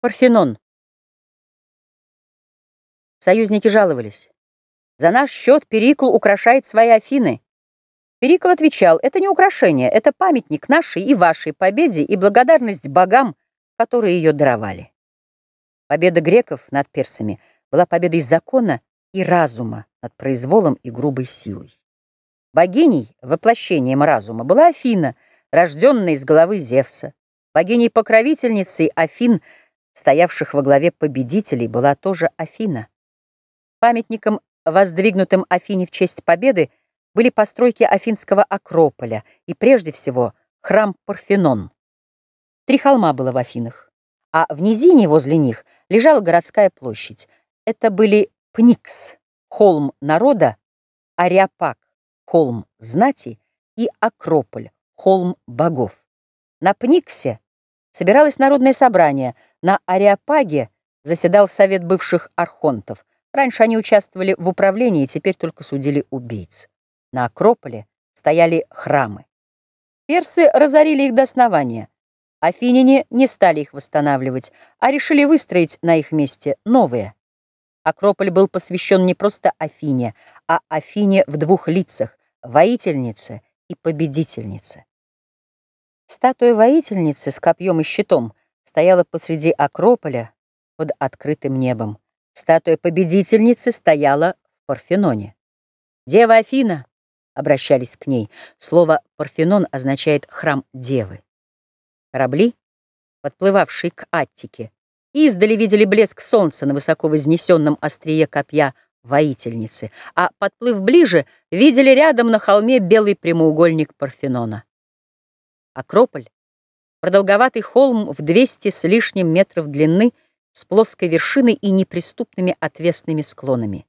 Парфенон. Союзники жаловались. За наш счет Перикл украшает свои Афины. Перикл отвечал, это не украшение, это памятник нашей и вашей победе и благодарность богам, которые ее даровали. Победа греков над персами была победой закона и разума над произволом и грубой силой. Богиней, воплощением разума, была Афина, рожденная из головы Зевса. Богиней-покровительницей Афин – стоявших во главе победителей, была тоже Афина. Памятником, воздвигнутым Афине в честь победы, были постройки Афинского Акрополя и, прежде всего, храм Парфенон. Три холма было в Афинах, а в низине возле них лежала городская площадь. Это были Пникс, холм народа, Ариапак, холм знати и Акрополь, холм богов. На Пниксе собиралось народное собрание – на Ариапаге заседал совет бывших архонтов. Раньше они участвовали в управлении, теперь только судили убийц. На Акрополе стояли храмы. Персы разорили их до основания. Афиняне не стали их восстанавливать, а решили выстроить на их месте новые. Акрополь был посвящен не просто Афине, а Афине в двух лицах – воительнице и победительнице. Статуя воительницы с копьем и щитом стояла посреди Акрополя под открытым небом. Статуя победительницы стояла в Парфеноне. «Дева Афина!» — обращались к ней. Слово «Парфенон» означает «храм Девы». Корабли, подплывавшие к Аттике, издали видели блеск солнца на высоко вознесенном острие копья воительницы, а, подплыв ближе, видели рядом на холме белый прямоугольник Парфенона. Акрополь Продолговатый холм в 200 с лишним метров длины с плоской вершиной и неприступными отвесными склонами.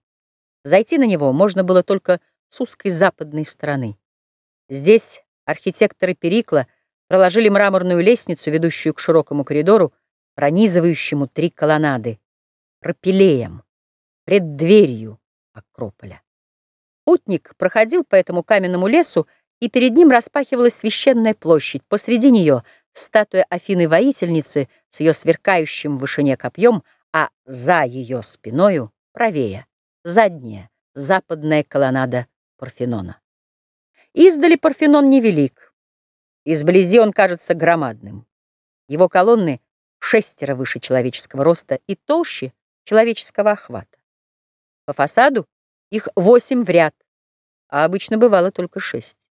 Зайти на него можно было только с узкой западной стороны. Здесь архитекторы Перикла проложили мраморную лестницу, ведущую к широкому коридору, пронизывающему три колоннады, пропилеем, преддверью Акрополя. Путник проходил по этому каменному лесу, и перед ним распахивалась священная площадь. Посреди нее — статуя Афины-воительницы с ее сверкающим в вышине копьем, а за ее спиною, правее, задняя, западная колоннада Парфенона. Издали Парфенон невелик. Изблизи он кажется громадным. Его колонны шестеро выше человеческого роста и толще человеческого охвата. По фасаду их восемь в ряд, а обычно бывало только шесть.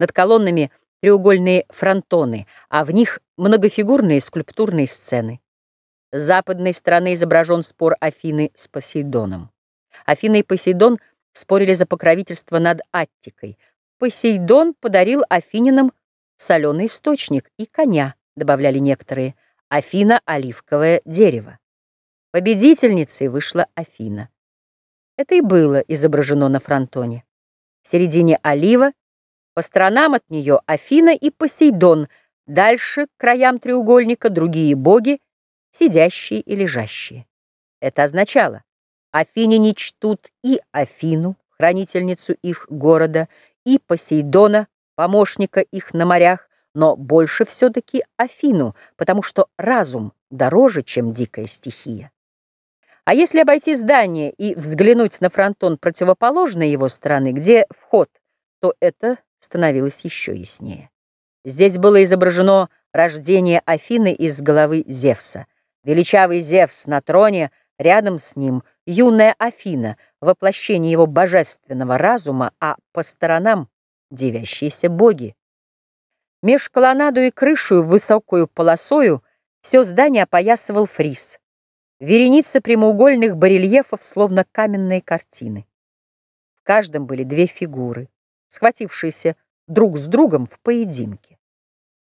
Над колоннами треугольные фронтоны, а в них многофигурные скульптурные сцены. С западной стороны изображен спор Афины с Посейдоном. Афина и Посейдон спорили за покровительство над Аттикой. Посейдон подарил афининам соленый источник и коня, добавляли некоторые, Афина — оливковое дерево. Победительницей вышла Афина. Это и было изображено на фронтоне. В середине олива по сторонам от нее Афина и Посейдон, дальше, к краям треугольника, другие боги, сидящие и лежащие. Это означало, афиняне чтут и Афину, хранительницу их города, и Посейдона, помощника их на морях, но больше все-таки Афину, потому что разум дороже, чем дикая стихия. А если обойти здание и взглянуть на фронтон противоположной его стороны, где вход, то это становилось еще яснее. Здесь было изображено рождение Афины из головы Зевса. Величавый Зевс на троне, рядом с ним юная Афина, воплощение его божественного разума, а по сторонам девящиеся боги. Меж колоннаду и крышу высокую полосою все здание опоясывал фриз. Вереница прямоугольных барельефов, словно каменные картины. В каждом были две фигуры схватившиеся друг с другом в поединке.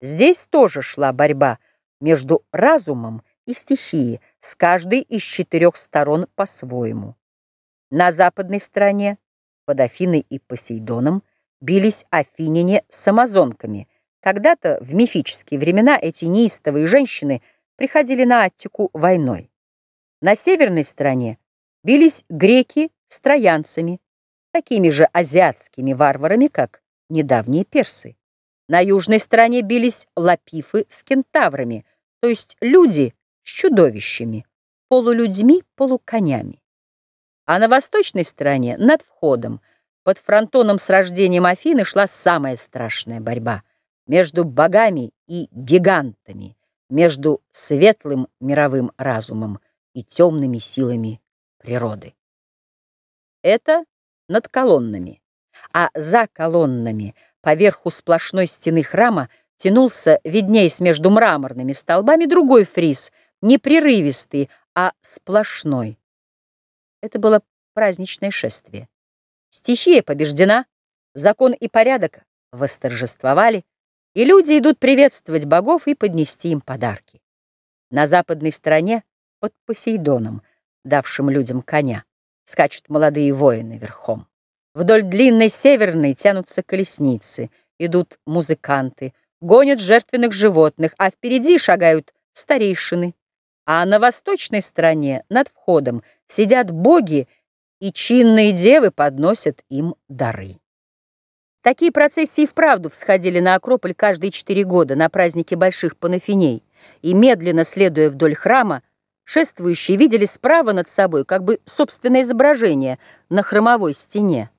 Здесь тоже шла борьба между разумом и стихией, с каждой из четырех сторон по-своему. На западной стороне, под Афиной и Посейдоном, бились афиняне с амазонками. Когда-то, в мифические времена, эти неистовые женщины приходили на Аттику войной. На северной стороне бились греки с троянцами, такими же азиатскими варварами, как недавние персы. На южной стороне бились лапифы с кентаврами, то есть люди с чудовищами, полулюдьми, полуконями. А на восточной стороне, над входом, под фронтоном с рождением Афины шла самая страшная борьба между богами и гигантами, между светлым мировым разумом и темными силами природы. Это над колоннами, а за колоннами, поверху сплошной стены храма, тянулся, виднеясь между мраморными столбами, другой фриз, не прерывистый, а сплошной. Это было праздничное шествие. Стихия побеждена, закон и порядок восторжествовали, и люди идут приветствовать богов и поднести им подарки. На западной стороне, под Посейдоном, давшим людям коня, скачут молодые воины верхом. Вдоль длинной северной тянутся колесницы, идут музыканты, гонят жертвенных животных, а впереди шагают старейшины. А на восточной стороне, над входом, сидят боги, и чинные девы подносят им дары. Такие процессии вправду всходили на Акрополь каждые четыре года на празднике Больших Панафиней, и, медленно следуя вдоль храма, шествующие видели справа над собой как бы собственное изображение на хромовой стене.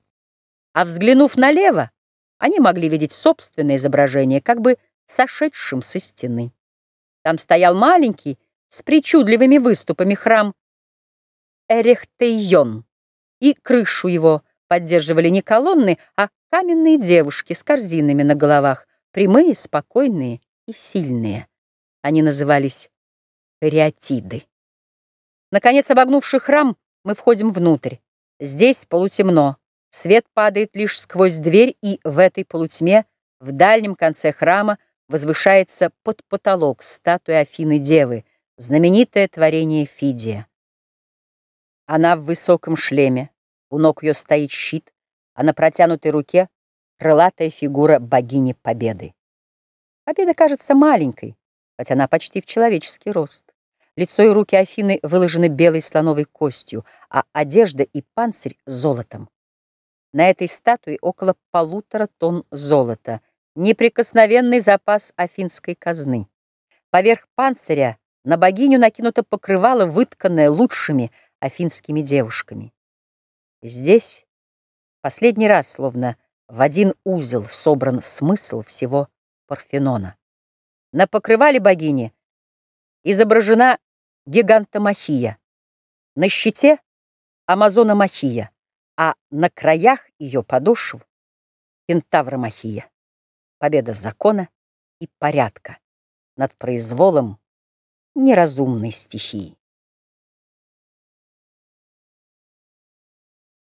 А взглянув налево, они могли видеть собственное изображение как бы сошедшим со стены. Там стоял маленький, с причудливыми выступами храм Эрехтейон, и крышу его поддерживали не колонны, а каменные девушки с корзинами на головах, прямые, спокойные и сильные. Они назывались кариатиды. Наконец, обогнувший храм, мы входим внутрь. Здесь полутемно. Свет падает лишь сквозь дверь, и в этой полутьме, в дальнем конце храма, возвышается под потолок статуя Афины Девы, знаменитое творение Фидия. Она в высоком шлеме, у ног ее стоит щит, а на протянутой руке крылатая фигура богини Победы. Победа кажется маленькой, хотя она почти в человеческий рост. Лицо и руки Афины выложены белой слоновой костью, а одежда и панцирь — золотом. На этой статуе около полутора тонн золота, неприкосновенный запас афинской казны. Поверх панциря на богиню накинуто покрывало, вытканное лучшими афинскими девушками. Здесь последний раз, словно в один узел, собран смысл всего Парфенона. На покрывале богини изображена гигантомахия, на щите — амазономахия, а на краях ее подошв — кентавромахия. Победа закона и порядка над произволом неразумной стихии.